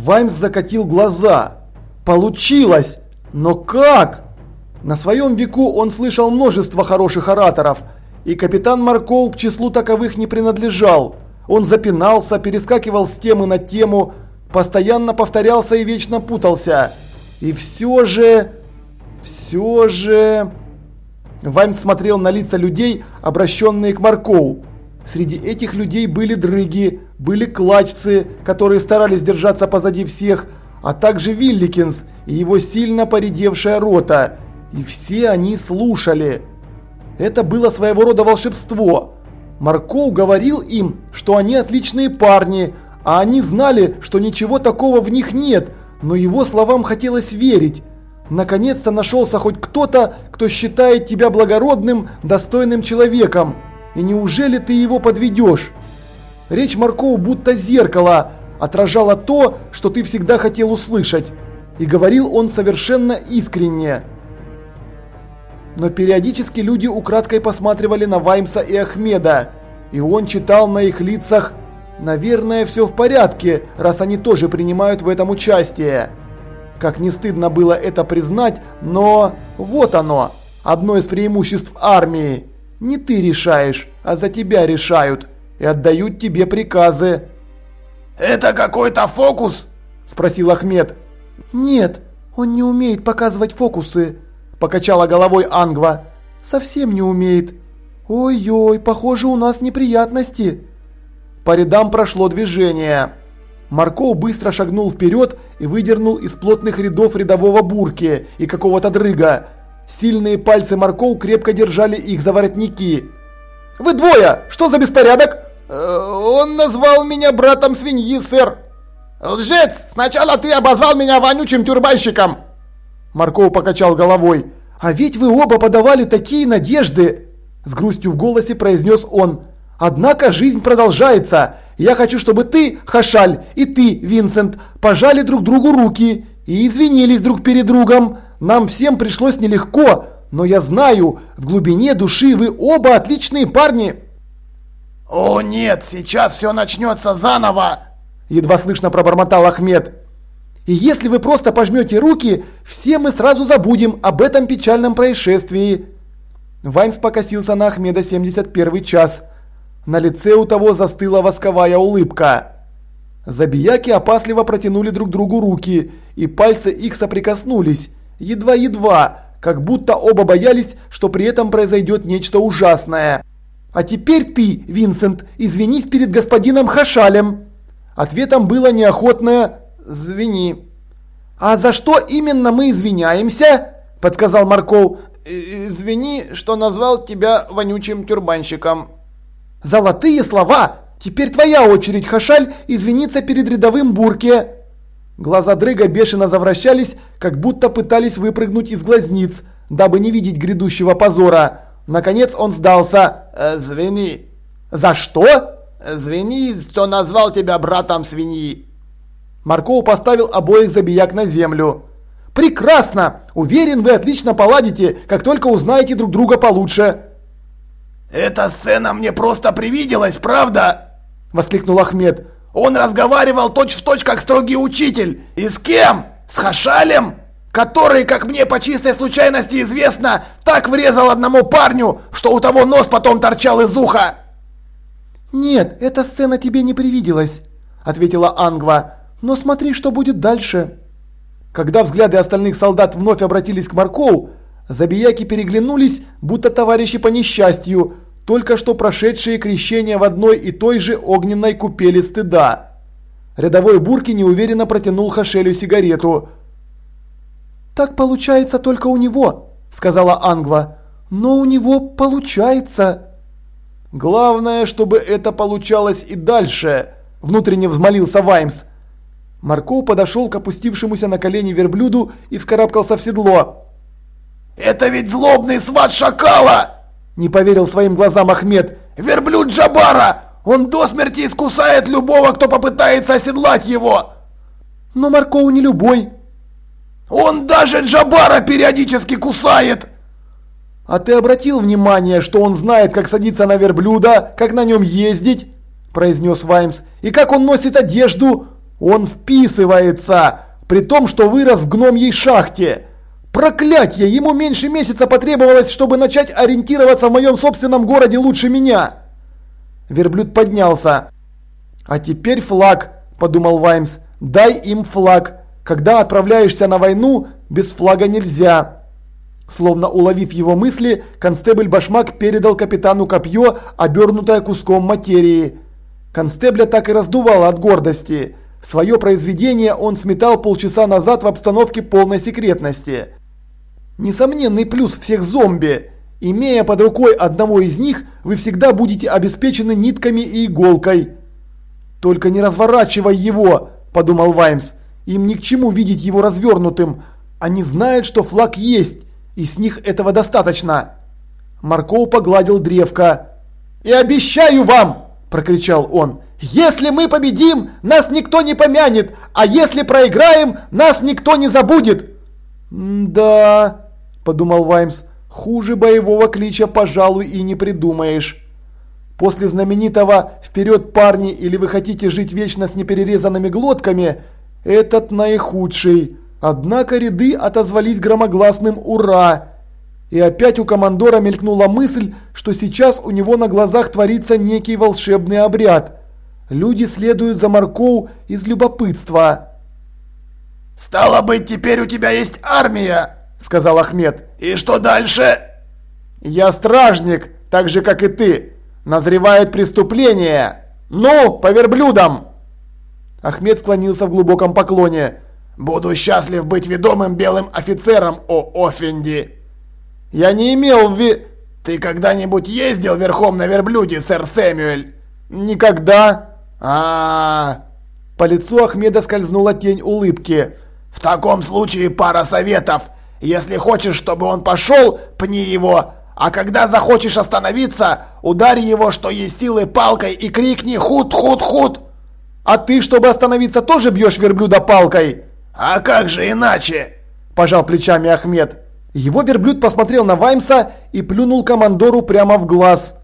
Ваймс закатил глаза. Получилось! Но как? На своем веку он слышал множество хороших ораторов, и капитан Маркоу к числу таковых не принадлежал. Он запинался, перескакивал с темы на тему, постоянно повторялся и вечно путался. И все же... Все же... Ваймс смотрел на лица людей, обращенные к Маркоу. Среди этих людей были дрыги, были клачцы, которые старались держаться позади всех, а также Вилликинс и его сильно поредевшая рота. И все они слушали. Это было своего рода волшебство. Маркоу говорил им, что они отличные парни, а они знали, что ничего такого в них нет, но его словам хотелось верить. Наконец-то нашелся хоть кто-то, кто считает тебя благородным, достойным человеком. И неужели ты его подведешь? Речь Маркоу будто зеркало, отражала то, что ты всегда хотел услышать. И говорил он совершенно искренне. Но периодически люди украдкой посматривали на Ваймса и Ахмеда, и он читал на их лицах «Наверное, все в порядке, раз они тоже принимают в этом участие». Как не стыдно было это признать, но вот оно, одно из преимуществ армии. Не ты решаешь, а за тебя решают и отдают тебе приказы. «Это какой-то фокус?» – спросил Ахмед. «Нет, он не умеет показывать фокусы», покачала головой Ангва. Совсем не умеет. Ой-ой, похоже, у нас неприятности. По рядам прошло движение. Марков быстро шагнул вперед и выдернул из плотных рядов рядового бурки и какого-то дрыга. Сильные пальцы Марков крепко держали их за воротники. «Вы двое! Что за беспорядок?» э, «Он назвал меня братом свиньи, сэр!» «Лжец! Сначала ты обозвал меня вонючим тюрбальщиком!» Марков покачал головой. «А ведь вы оба подавали такие надежды!» С грустью в голосе произнес он. «Однако жизнь продолжается. Я хочу, чтобы ты, Хашаль, и ты, Винсент, пожали друг другу руки и извинились друг перед другом. Нам всем пришлось нелегко, но я знаю, в глубине души вы оба отличные парни». «О нет, сейчас все начнется заново!» Едва слышно пробормотал Ахмед. И если вы просто пожмете руки, все мы сразу забудем об этом печальном происшествии. Вайнс покосился на Ахмеда 71 час. На лице у того застыла восковая улыбка. Забияки опасливо протянули друг другу руки, и пальцы их соприкоснулись, едва-едва, как будто оба боялись, что при этом произойдет нечто ужасное. «А теперь ты, Винсент, извинись перед господином Хашалем!» Ответом было неохотное «Звени». «А за что именно мы извиняемся?» – подсказал Марков. «Извини, что назвал тебя вонючим тюрбанщиком». «Золотые слова! Теперь твоя очередь, Хашаль, извиниться перед рядовым Бурке!» Глаза Дрыга бешено завращались, как будто пытались выпрыгнуть из глазниц, дабы не видеть грядущего позора. Наконец он сдался. «Э, «Звени». «За что?» «Звени, что назвал тебя братом свиньи». Марков поставил обоих забияк на землю. «Прекрасно! Уверен, вы отлично поладите, как только узнаете друг друга получше!» «Эта сцена мне просто привиделась, правда?» – воскликнул Ахмед. «Он разговаривал точь-в-точь, точь, как строгий учитель. И с кем? С Хашалем? Который, как мне по чистой случайности известно, так врезал одному парню, что у того нос потом торчал из уха!» «Нет, эта сцена тебе не привиделась», – ответила Ангва. Но смотри, что будет дальше. Когда взгляды остальных солдат вновь обратились к Маркову, забияки переглянулись, будто товарищи по несчастью, только что прошедшие крещение в одной и той же огненной купели стыда. Рядовой Бурки неуверенно протянул Хашелю сигарету. «Так получается только у него», – сказала Ангва. «Но у него получается». «Главное, чтобы это получалось и дальше», – внутренне взмолился Ваймс. Марко подошел к опустившемуся на колени верблюду и вскарабкался в седло. «Это ведь злобный сват шакала!» Не поверил своим глазам Ахмед. «Верблюд Джабара! Он до смерти искусает любого, кто попытается оседлать его!» «Но Маркоу не любой!» «Он даже Джабара периодически кусает!» «А ты обратил внимание, что он знает, как садиться на верблюда, как на нем ездить?» произнес Ваймс. «И как он носит одежду? Он вписывается, при том, что вырос в гномьей шахте. Проклятье, ему меньше месяца потребовалось, чтобы начать ориентироваться в моем собственном городе лучше меня. Верблюд поднялся. А теперь флаг, подумал Ваймс. Дай им флаг. Когда отправляешься на войну, без флага нельзя. Словно уловив его мысли, констебль Башмак передал капитану копье, обернутое куском материи. Констебля так и раздувало от гордости. Свое произведение он сметал полчаса назад в обстановке полной секретности. Несомненный плюс всех зомби. Имея под рукой одного из них, вы всегда будете обеспечены нитками и иголкой. «Только не разворачивай его», – подумал Ваймс. «Им ни к чему видеть его развернутым. Они знают, что флаг есть, и с них этого достаточно». Марков погладил древко. «И обещаю вам!» – прокричал он. «Если мы победим, нас никто не помянет, а если проиграем, нас никто не забудет!» «Да...» – подумал Ваймс. «Хуже боевого клича, пожалуй, и не придумаешь». После знаменитого «Вперед, парни!» или «Вы хотите жить вечно с неперерезанными глотками?» этот наихудший. Однако ряды отозвались громогласным «Ура!». И опять у командора мелькнула мысль, что сейчас у него на глазах творится некий волшебный обряд. Люди следуют за Маркоу из любопытства. «Стало быть, теперь у тебя есть армия!» – сказал Ахмед. «И что дальше?» «Я стражник, так же, как и ты!» Назревает преступление! Ну, по верблюдам!» Ахмед склонился в глубоком поклоне. «Буду счастлив быть ведомым белым офицером, о Офенди!» «Я не имел в ви...» «Ты когда-нибудь ездил верхом на верблюде, сэр Сэмюэль?» «Никогда!» а, -а, -а По лицу Ахмеда скользнула тень улыбки. «В таком случае пара советов. Если хочешь, чтобы он пошел, пни его, а когда захочешь остановиться, ударь его, что есть силы, палкой и крикни «Худ-худ-худ!» «А ты, чтобы остановиться, тоже бьешь верблюда палкой?» «А как же иначе?» – пожал плечами Ахмед. Его верблюд посмотрел на Ваймса и плюнул командору прямо в глаз.